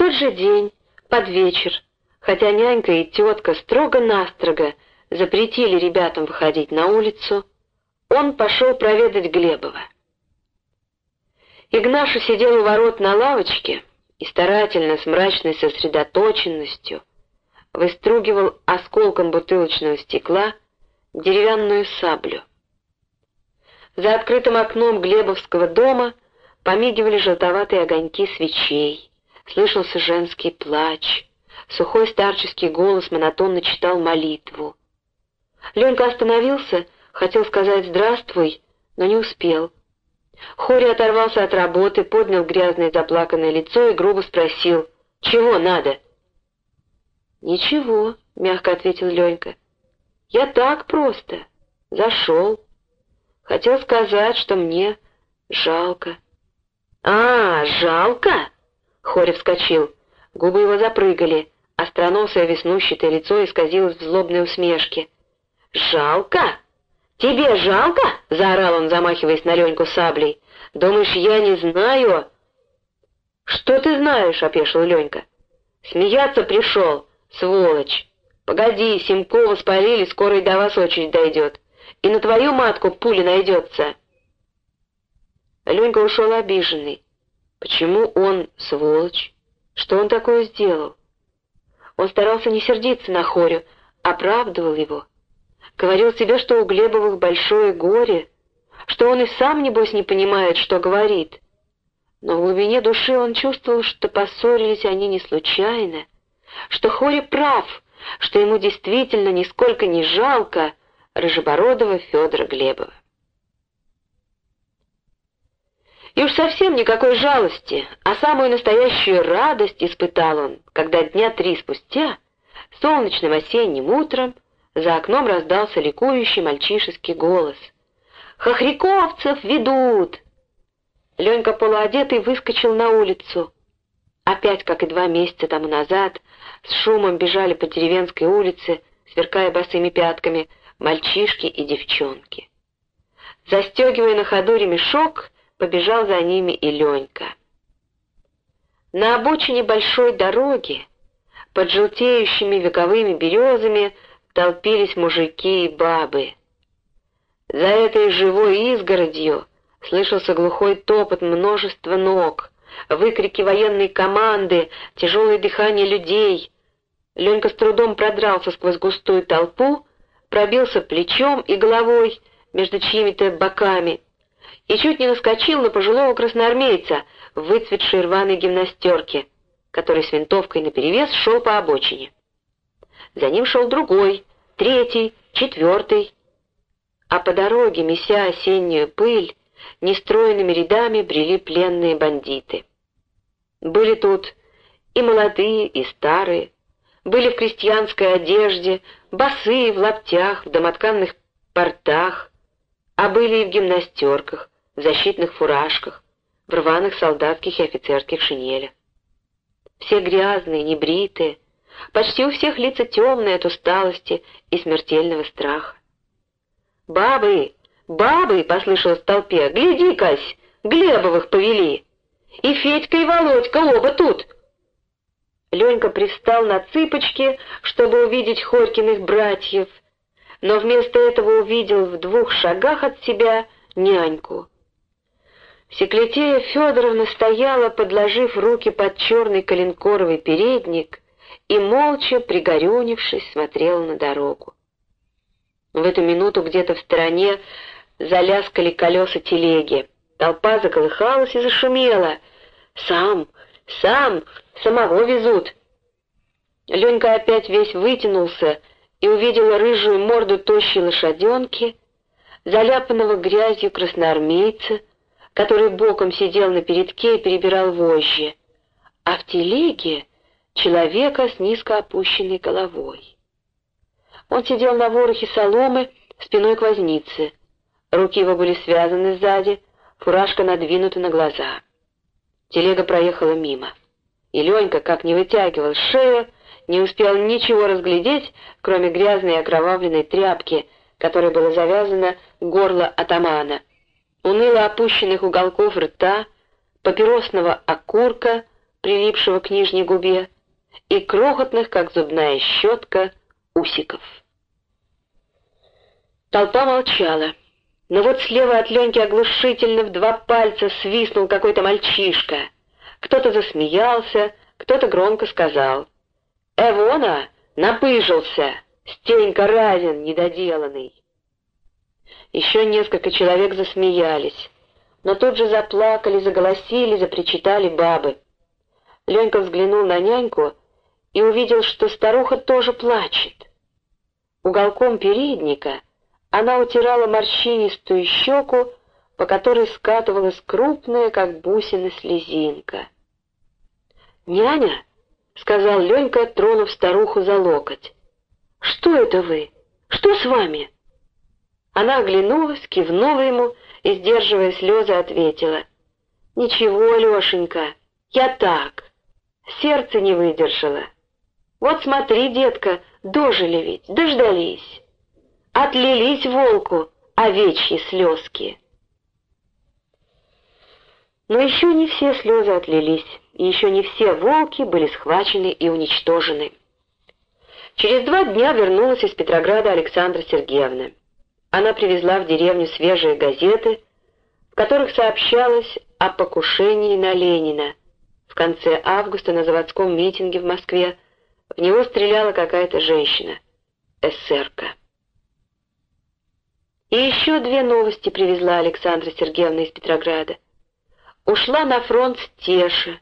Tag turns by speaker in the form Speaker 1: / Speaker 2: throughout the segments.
Speaker 1: тот же день, под вечер, хотя нянька и тетка строго-настрого запретили ребятам выходить на улицу, он пошел проведать Глебова. Игнаша сидел у ворот на лавочке и старательно, с мрачной сосредоточенностью, выстругивал осколком бутылочного стекла деревянную саблю. За открытым окном Глебовского дома помигивали желтоватые огоньки свечей, слышался женский плач, сухой старческий голос монотонно читал молитву. Ленька остановился, хотел сказать «здравствуй», но не успел. Хори оторвался от работы, поднял грязное заплаканное лицо и грубо спросил «Чего надо?» «Ничего», — мягко ответил Ленька. «Я так просто. Зашел. Хотел сказать, что мне жалко». «А, жалко?» — Хори вскочил. Губы его запрыгали, остроносое веснущатое лицо исказилось в злобной усмешке. «Жалко? Тебе жалко?» — заорал он, замахиваясь на Леньку саблей. «Думаешь, я не знаю?» «Что ты знаешь?» — опешил Ленька. «Смеяться пришел, сволочь! Погоди, Симкова спалили, скоро и до вас очередь дойдет. И на твою матку пуля найдется!» Ленька ушел обиженный. Почему он сволочь? Что он такое сделал? Он старался не сердиться на Хорю, оправдывал его. Говорил себе, что у Глебовых большое горе, что он и сам, небось, не понимает, что говорит. Но в глубине души он чувствовал, что поссорились они не случайно, что Хоря прав, что ему действительно нисколько не жалко Рыжебородова Федора Глебова. И уж совсем никакой жалости, а самую настоящую радость испытал он, когда дня три спустя, солнечным осенним утром, за окном раздался ликующий мальчишеский голос. «Хохряковцев ведут!» Ленька полуодетый выскочил на улицу. Опять, как и два месяца тому назад, с шумом бежали по деревенской улице, сверкая босыми пятками, мальчишки и девчонки. Застегивая на ходу ремешок, побежал за ними и Ленька. На обочине большой дороги, под желтеющими вековыми березами, толпились мужики и бабы. За этой живой изгородью слышался глухой топот множества ног, выкрики военной команды, тяжелое дыхание людей. Ленька с трудом продрался сквозь густую толпу, пробился плечом и головой между чьими-то боками и чуть не наскочил на пожилого красноармейца в выцветшей рваной гимнастерке, который с винтовкой наперевес шел по обочине. За ним шел другой, третий, четвертый. А по дороге, меся осеннюю пыль, нестроенными рядами брели пленные бандиты. Были тут и молодые, и старые, были в крестьянской одежде, босые, в лаптях, в домотканных портах, а были и в гимнастерках, в защитных фуражках, в рваных солдатских и офицерских шинелях. Все грязные, небритые, почти у всех лица темные от усталости и смертельного страха. «Бабы! Бабы!» — послышалось в толпе. «Гляди-кась! Глебовых повели! И Федька, и Володька оба тут!» Ленька привстал на цыпочки, чтобы увидеть Хорькиных братьев, но вместо этого увидел в двух шагах от себя няньку. Секлетея Федоровна стояла, подложив руки под черный коленкоровый передник и, молча, пригорюнившись, смотрела на дорогу. В эту минуту где-то в стороне заляскали колеса телеги. Толпа заколыхалась и зашумела. «Сам! Сам! Самого везут!» Ленька опять весь вытянулся и увидела рыжую морду тощей лошаденки, заляпанного грязью красноармейца, который боком сидел на передке и перебирал вожжи, а в телеге человека с низко опущенной головой. Он сидел на ворохе соломы спиной к вознице. Руки его были связаны сзади, фуражка надвинута на глаза. Телега проехала мимо. И Ленька, как не вытягивал шею, не успел ничего разглядеть, кроме грязной и окровавленной тряпки, которой было завязано горло атамана — уныло опущенных уголков рта, папиросного окурка, прилипшего к нижней губе, и крохотных, как зубная щетка, усиков. Толпа молчала. Но вот слева от Леньки оглушительно в два пальца свистнул какой-то мальчишка. Кто-то засмеялся, кто-то громко сказал. «Эвона! Напыжился! Стенька разин, недоделанный!» Еще несколько человек засмеялись, но тут же заплакали, заголосили, запричитали бабы. Ленька взглянул на няньку и увидел, что старуха тоже плачет. Уголком передника она утирала морщинистую щеку, по которой скатывалась крупная, как бусина, слезинка. «Няня!» — сказал Ленька, тронув старуху за локоть. «Что это вы? Что с вами?» Она оглянулась, кивнула ему и, сдерживая слезы, ответила. «Ничего, Лешенька, я так. Сердце не выдержало. Вот смотри, детка, дожили ведь, дождались. Отлились волку овечьи слезки». Но еще не все слезы отлились, и еще не все волки были схвачены и уничтожены. Через два дня вернулась из Петрограда Александра Сергеевна. Она привезла в деревню свежие газеты, в которых сообщалось о покушении на Ленина. В конце августа на заводском митинге в Москве в него стреляла какая-то женщина, эсерка. И еще две новости привезла Александра Сергеевна из Петрограда — ушла на фронт Теша.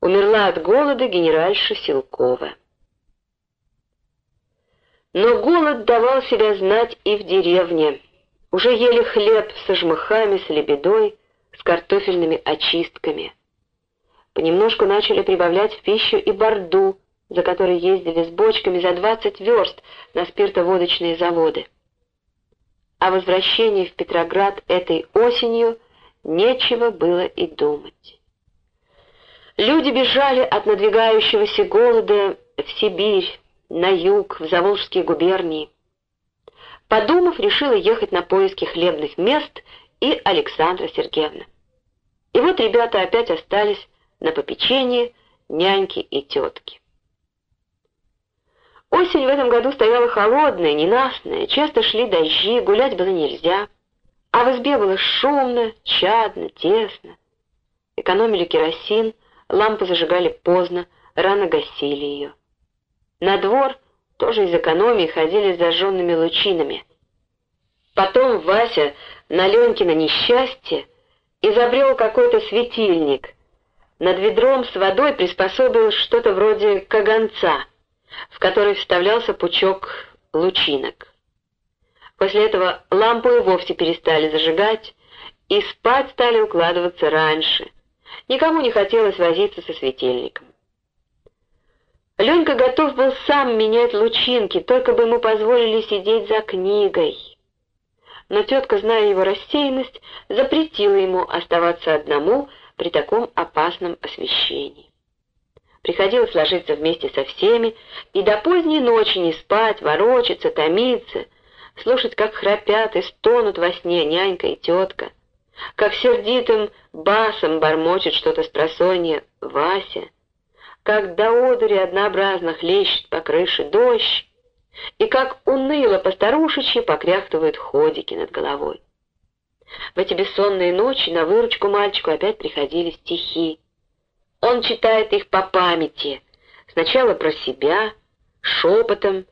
Speaker 1: Умерла от голода генеральша Силкова. Но голод давал себя знать и в деревне. Уже ели хлеб со жмыхами, с лебедой, с картофельными очистками. Понемножку начали прибавлять в пищу и борду, за которой ездили с бочками за 20 верст на спиртоводочные заводы. О возвращении в Петроград этой осенью Нечего было и думать. Люди бежали от надвигающегося голода в Сибирь, на юг, в Заволжские губернии. Подумав, решила ехать на поиски хлебных мест и Александра Сергеевна. И вот ребята опять остались на попечении няньки и тетки. Осень в этом году стояла холодная, ненастная, часто шли дожди, гулять было нельзя. А в избе было шумно, чадно, тесно. Экономили керосин, лампы зажигали поздно, рано гасили ее. На двор тоже из экономии ходили с зажженными лучинами. Потом Вася на Ленькино несчастье изобрел какой-то светильник. Над ведром с водой приспособил что-то вроде каганца, в который вставлялся пучок лучинок. После этого лампу и вовсе перестали зажигать, и спать стали укладываться раньше. Никому не хотелось возиться со светильником. Ленька готов был сам менять лучинки, только бы ему позволили сидеть за книгой. Но тетка, зная его рассеянность, запретила ему оставаться одному при таком опасном освещении. Приходилось ложиться вместе со всеми и до поздней ночи не спать, ворочаться, томиться, слушать, как храпят и стонут во сне нянька и тетка, как сердитым басом бормочет что-то с просонья Вася, как до одури однообразно хлещет по крыше дождь, и как уныло постарушечьи покряхтывают ходики над головой. В эти бессонные ночи на выручку мальчику опять приходили стихи. Он читает их по памяти, сначала про себя, шепотом,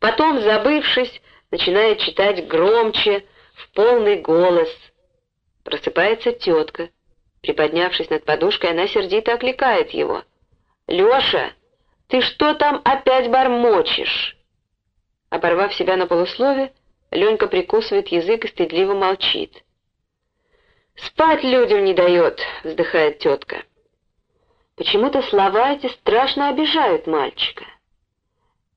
Speaker 1: потом, забывшись, начинает читать громче, в полный голос. Просыпается тетка. Приподнявшись над подушкой, она сердито окликает его. «Леша, ты что там опять бормочешь?» Оборвав себя на полуслове, Ленька прикусывает язык и стыдливо молчит. «Спать людям не дает», — вздыхает тетка. Почему-то слова эти страшно обижают мальчика.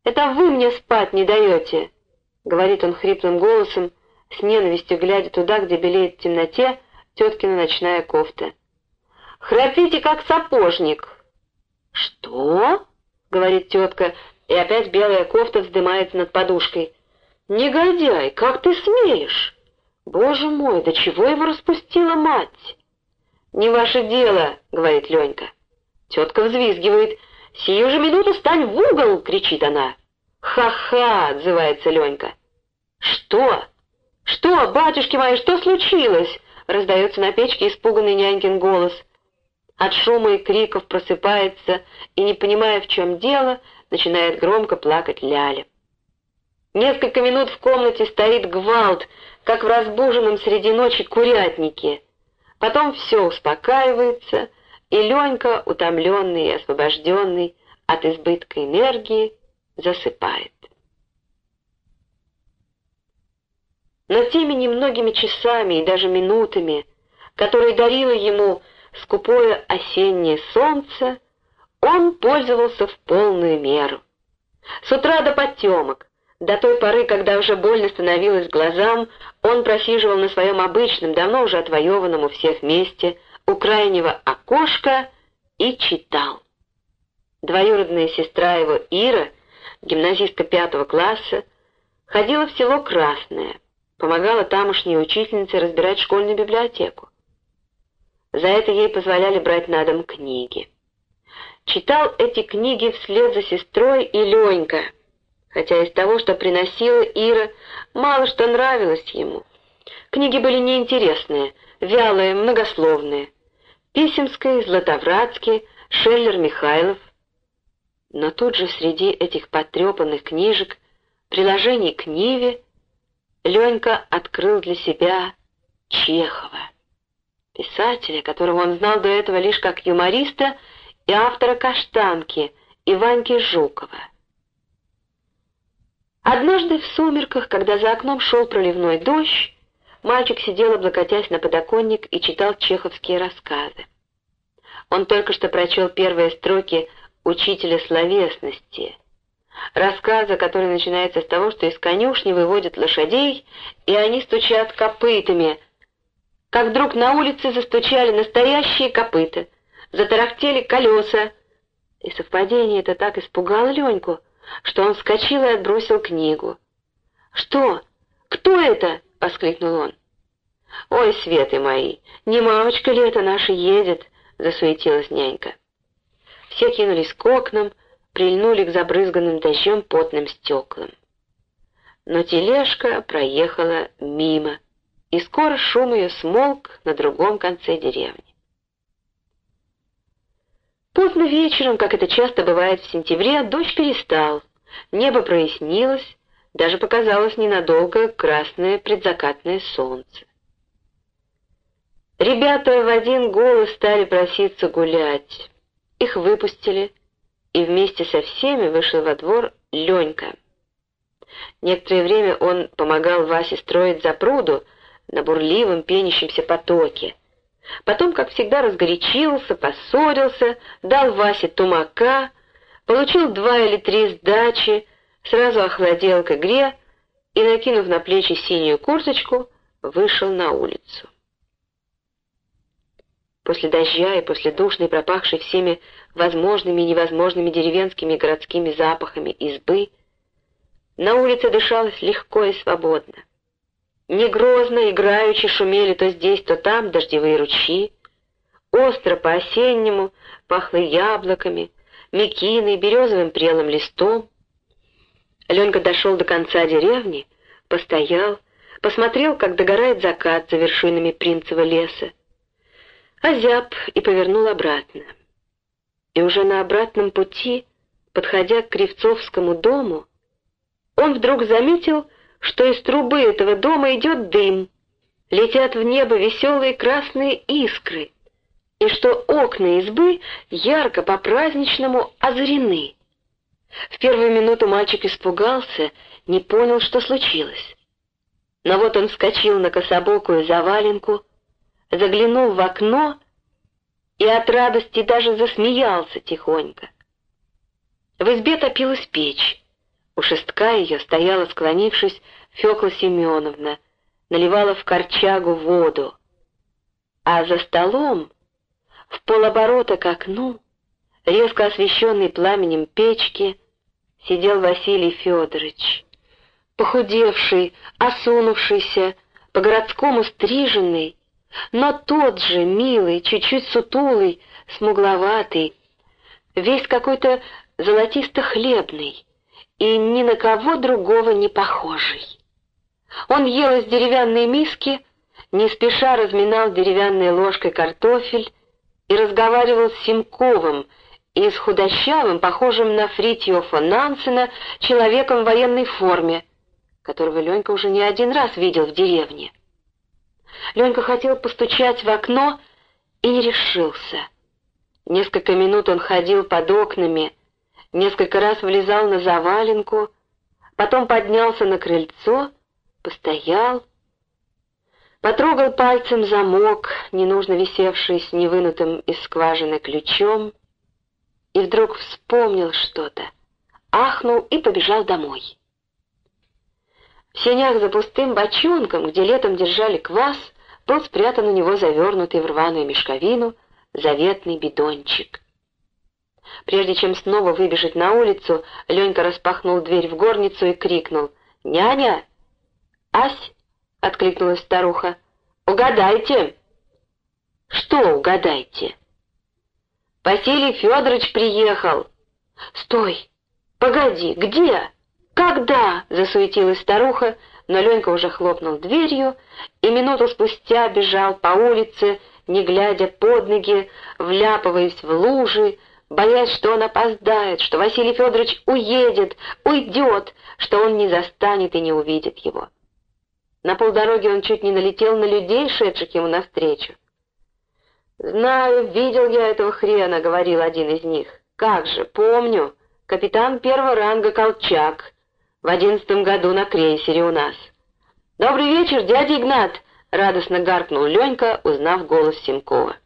Speaker 1: «Это вы мне спать не даете», — говорит он хриплым голосом, с ненавистью глядя туда, где белеет в темноте теткина ночная кофта. «Храпите, как сапожник!» «Что?» — говорит тетка, и опять белая кофта вздымается над подушкой. «Негодяй, как ты смеешь? Боже мой, до чего его распустила мать?» «Не ваше дело», — говорит Ленька. Тетка взвизгивает. «Сию же минуту стань в угол!» — кричит она. «Ха-ха!» — отзывается Ленька. «Что? Что, батюшки мои, что случилось?» — раздается на печке испуганный нянькин голос. От шума и криков просыпается и, не понимая, в чем дело, начинает громко плакать Ляля. Несколько минут в комнате стоит гвалт, как в разбуженном среди ночи курятнике. Потом все успокаивается, и Ленька, утомленный и освобожденный от избытка энергии, засыпает. Но теми немногими часами и даже минутами, которые дарило ему скупое осеннее солнце, он пользовался в полную меру. С утра до потемок, до той поры, когда уже больно становилось глазам, он просиживал на своем обычном, давно уже отвоеванном у всех месте, у крайнего окошка и читал. Двоюродная сестра его Ира, гимназистка пятого класса, ходила в село Красное, помогала тамошней учительнице разбирать школьную библиотеку. За это ей позволяли брать на дом книги. Читал эти книги вслед за сестрой и Ленька — хотя из того, что приносила Ира, мало что нравилось ему. Книги были неинтересные, вялые, многословные. Писемский, Златовратский, Шеллер, Михайлов. Но тут же среди этих потрепанных книжек, приложений к Ниве, Ленька открыл для себя Чехова, писателя, которого он знал до этого лишь как юмориста и автора «Каштанки» Иваньки Жукова. Однажды в сумерках, когда за окном шел проливной дождь, мальчик сидел, облокотясь на подоконник, и читал чеховские рассказы. Он только что прочел первые строки «Учителя словесности», рассказа, который начинается с того, что из конюшни выводят лошадей, и они стучат копытами. Как вдруг на улице застучали настоящие копыта, затарахтели колеса, и совпадение это так испугало Леньку — что он вскочил и отбросил книгу. «Что? Кто это?» — воскликнул он. «Ой, светы мои, не мамочка ли это наша едет?» — засуетилась нянька. Все кинулись к окнам, прильнули к забрызганным дождем потным стеклам. Но тележка проехала мимо, и скоро шум ее смолк на другом конце деревни. Поздно вечером, как это часто бывает в сентябре, дождь перестал. Небо прояснилось, даже показалось ненадолго красное предзакатное солнце. Ребята в один голос стали проситься гулять. Их выпустили, и вместе со всеми вышел во двор Ленька. Некоторое время он помогал Васе строить запруду на бурливом пенящемся потоке. Потом, как всегда, разгорячился, поссорился, дал Васе тумака, получил два или три сдачи, сразу охладел к игре и, накинув на плечи синюю курточку, вышел на улицу. После дождя и после душной, пропахшей всеми возможными и невозможными деревенскими и городскими запахами избы, на улице дышалось легко и свободно. Не грозно, играючи шумели то здесь, то там дождевые ручьи. Остро по-осеннему пахло яблоками, мекиной, березовым прелым листом. Ленька дошел до конца деревни, постоял, посмотрел, как догорает закат за вершинами Принцева леса, озяб и повернул обратно. И уже на обратном пути, подходя к Кривцовскому дому, он вдруг заметил, что из трубы этого дома идет дым, летят в небо веселые красные искры, и что окна избы ярко по-праздничному озарены. В первую минуту мальчик испугался, не понял, что случилось. Но вот он вскочил на кособокую заваленку, заглянул в окно и от радости даже засмеялся тихонько. В избе топилась печь. У шестка ее стояла, склонившись, Фёкла Семеновна, наливала в корчагу воду. А за столом, в полоборота к окну, резко освещенный пламенем печки, сидел Василий Федорович, похудевший, осунувшийся, по-городскому стриженный, но тот же милый, чуть-чуть сутулый, смугловатый, весь какой-то золотисто-хлебный и ни на кого другого не похожий. Он ел из деревянной миски, не спеша разминал деревянной ложкой картофель и разговаривал с Симковым и с худощавым, похожим на Фритьофа Нансена, человеком в военной форме, которого Ленька уже не один раз видел в деревне. Ленька хотел постучать в окно и не решился. Несколько минут он ходил под окнами, несколько раз влезал на заваленку, потом поднялся на крыльцо, постоял, потрогал пальцем замок, ненужно висевший с невынутым из скважины ключом, и вдруг вспомнил что-то, ахнул и побежал домой. В сенях за пустым бочонком, где летом держали квас, был спрятан у него завернутый в рваную мешковину заветный бидончик. Прежде чем снова выбежать на улицу, Ленька распахнул дверь в горницу и крикнул «Няня!» «Ась!» — откликнулась старуха. «Угадайте!» «Что угадайте?» «Василий Федорович приехал!» «Стой! Погоди, где? Когда?» — засуетилась старуха, но Ленька уже хлопнул дверью и минуту спустя бежал по улице, не глядя под ноги, вляпываясь в лужи, боясь, что он опоздает, что Василий Федорович уедет, уйдет, что он не застанет и не увидит его. На полдороги он чуть не налетел на людей, шедших ему навстречу. «Знаю, видел я этого хрена», — говорил один из них. «Как же, помню, капитан первого ранга Колчак, в одиннадцатом году на крейсере у нас». «Добрый вечер, дядя Игнат!» — радостно гаркнул Ленька, узнав голос Симкова.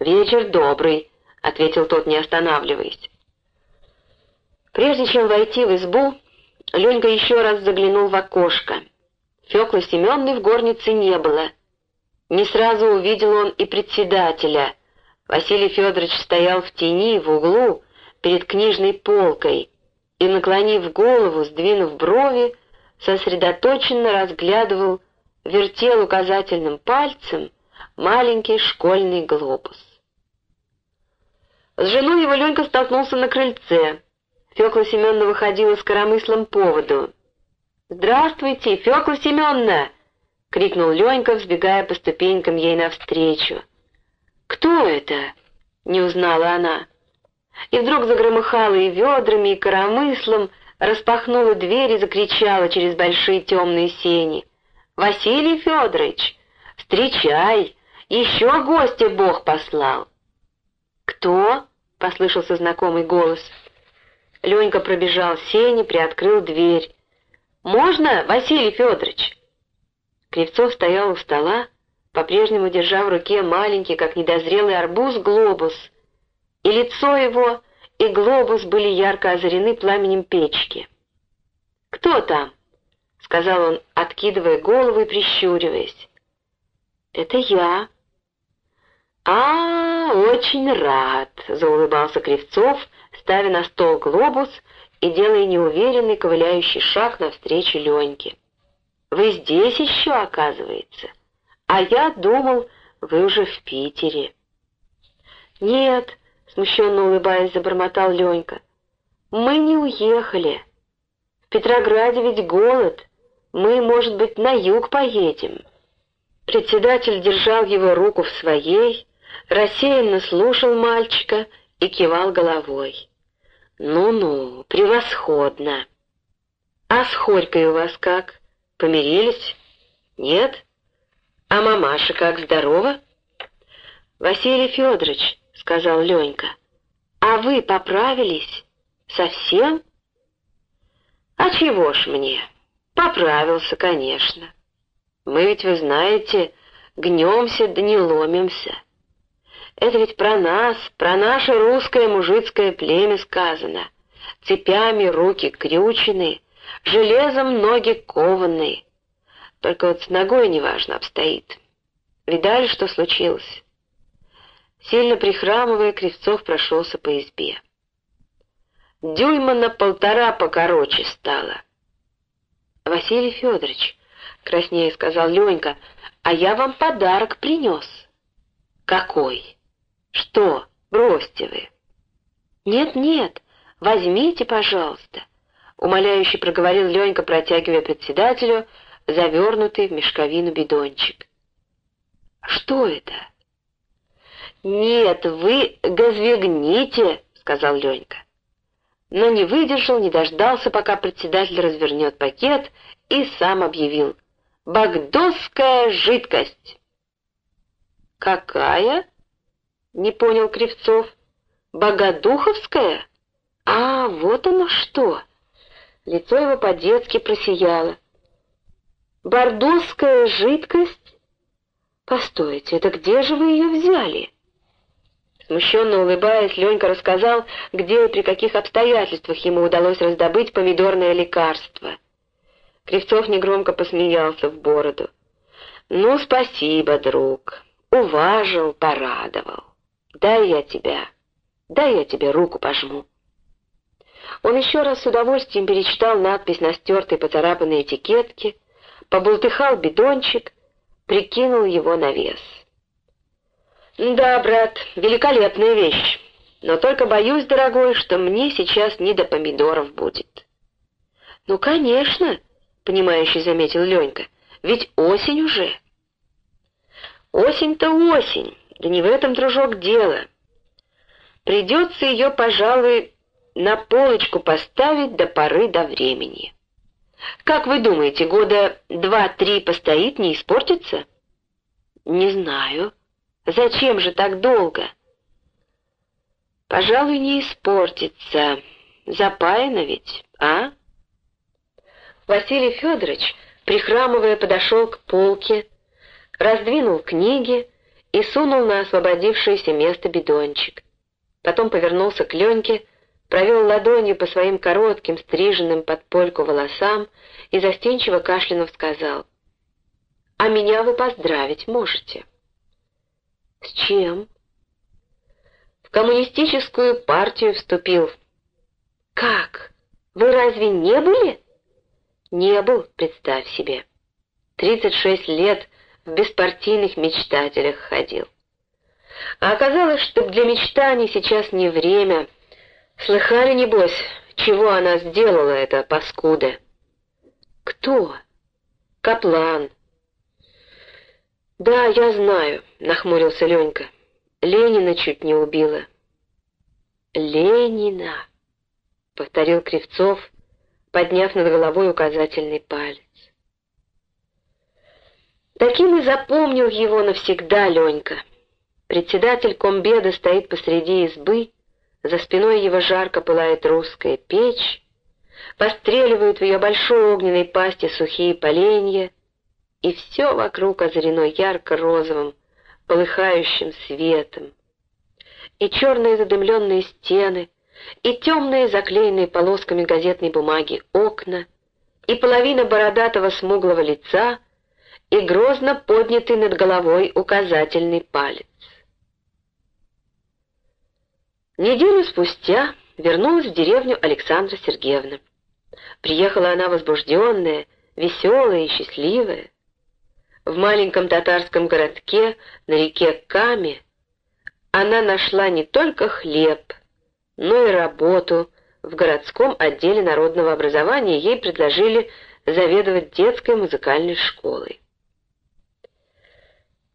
Speaker 1: «Вечер добрый», — ответил тот, не останавливаясь. Прежде чем войти в избу, Ленька еще раз заглянул в окошко. Феклы Семенны в горнице не было. Не сразу увидел он и председателя. Василий Федорович стоял в тени, в углу, перед книжной полкой, и, наклонив голову, сдвинув брови, сосредоточенно разглядывал вертел указательным пальцем маленький школьный глобус. С женой его Ленька столкнулся на крыльце. Фёкла Семеновна выходила с коромыслом поводу. «Здравствуйте, Фёкла Семеновна!» — крикнул Ленька, взбегая по ступенькам ей навстречу. «Кто это?» — не узнала она. И вдруг загромыхала и ведрами, и коромыслом, распахнула дверь и закричала через большие темные сени — Василий Федорович, встречай, еще гостя Бог послал. Кто? послышался знакомый голос. Ленька пробежал сени, приоткрыл дверь. Можно, Василий Федорович? Кривцов стоял у стола, по-прежнему держа в руке маленький, как недозрелый арбуз, глобус. И лицо его, и глобус были ярко озарены пламенем печки. «Кто там?» — сказал он, откидывая голову и прищуриваясь. «Это я». «А, очень рад», — заулыбался Кривцов, ставя на стол глобус и делая неуверенный ковыляющий шаг навстречу Леньке. «Вы здесь еще, оказывается? А я думал, вы уже в Питере». «Нет», — смущенно улыбаясь, забормотал Ленька, — «мы не уехали. В Петрограде ведь голод». Мы, может быть, на юг поедем». Председатель держал его руку в своей, рассеянно слушал мальчика и кивал головой. «Ну-ну, превосходно. А с Хорькой у вас как? Помирились? Нет? А мамаша как, здорова?» «Василий Федорович», — сказал Ленька, — «а вы поправились? Совсем?» «А чего ж мне?» Поправился, конечно. Мы ведь, вы знаете, гнемся да не ломимся. Это ведь про нас, про наше русское мужицкое племя сказано. Цепями руки крючены, железом ноги кованные. Только вот с ногой неважно обстоит. Видали, что случилось? Сильно прихрамывая, Кривцов прошелся по избе. Дюйма на полтора покороче стало. «Василий Федорович», — краснее сказал Ленька, — «а я вам подарок принес». «Какой? Что? Бросьте вы». «Нет-нет, возьмите, пожалуйста», — умоляюще проговорил Ленька, протягивая председателю завернутый в мешковину бидончик. «Что это?» «Нет, вы газвигните», — сказал Ленька. Но не выдержал, не дождался, пока председатель развернет пакет, и сам объявил. «Багдосская жидкость». «Какая?» — не понял Кривцов. «Богодуховская? А, вот оно что!» Лицо его по-детски просияло. «Бордосская жидкость? Постойте, это где же вы ее взяли?» Смущенно улыбаясь, Ленька рассказал, где и при каких обстоятельствах ему удалось раздобыть помидорное лекарство. Кривцов негромко посмеялся в бороду. «Ну, спасибо, друг. Уважил, порадовал. Дай я тебя, дай я тебе руку пожму». Он еще раз с удовольствием перечитал надпись на стертой поцарапанной этикетке, побултыхал бидончик, прикинул его на вес. «Да, брат, великолепная вещь, но только боюсь, дорогой, что мне сейчас не до помидоров будет». «Ну, конечно», — понимающе заметил Ленька, — «ведь осень уже». «Осень-то осень, да не в этом, дружок, дело. Придется ее, пожалуй, на полочку поставить до поры до времени. Как вы думаете, года два-три постоит, не испортится?» «Не знаю», Зачем же так долго? Пожалуй, не испортится. Запаяно ведь, а? Василий Федорович, прихрамывая, подошел к полке, раздвинул книги и сунул на освободившееся место бидончик. Потом повернулся к Леньке, провел ладонью по своим коротким, стриженным под польку волосам и застенчиво кашлянув сказал, «А меня вы поздравить можете». С чем? В коммунистическую партию вступил. Как? Вы разве не были? Не был, представь себе. Тридцать шесть лет в беспартийных мечтателях ходил. А оказалось, что для мечтаний сейчас не время. Слыхали, небось, чего она сделала, эта паскуда? Кто? Каплан. «Да, я знаю», — нахмурился Ленька. «Ленина чуть не убила». «Ленина», — повторил Кривцов, подняв над головой указательный палец. Таким и запомнил его навсегда Ленька. Председатель комбеда стоит посреди избы, за спиной его жарко пылает русская печь, постреливают в ее большой огненной пасти сухие поленья, и все вокруг озарено ярко-розовым, полыхающим светом. И черные задымленные стены, и темные, заклеенные полосками газетной бумаги окна, и половина бородатого смуглого лица, и грозно поднятый над головой указательный палец. Неделю спустя вернулась в деревню Александра Сергеевна. Приехала она возбужденная, веселая и счастливая. В маленьком татарском городке на реке Каме она нашла не только хлеб, но и работу. В городском отделе народного образования ей предложили заведовать детской музыкальной школой.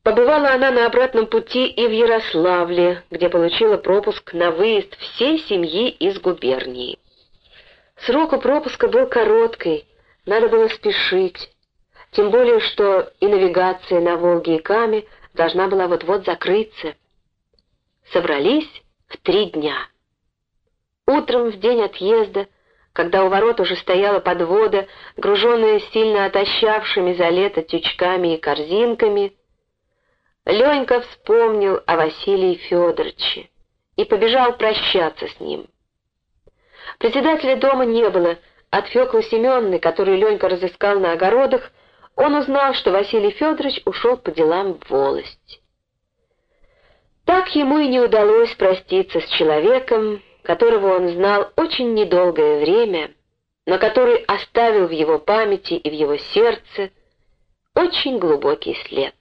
Speaker 1: Побывала она на обратном пути и в Ярославле, где получила пропуск на выезд всей семьи из губернии. Срок у пропуска был короткий, надо было спешить. Тем более, что и навигация на Волге и Каме должна была вот-вот закрыться. Собрались в три дня. Утром в день отъезда, когда у ворот уже стояла подвода, груженная сильно отощавшими за лето тючками и корзинками, Ленька вспомнил о Василии Федоровиче и побежал прощаться с ним. Председателя дома не было, от Феклы Семенны, которую Ленька разыскал на огородах, он узнал, что Василий Федорович ушел по делам в волость. Так ему и не удалось проститься с человеком, которого он знал очень недолгое время, но который оставил в его памяти и в его сердце очень глубокий след.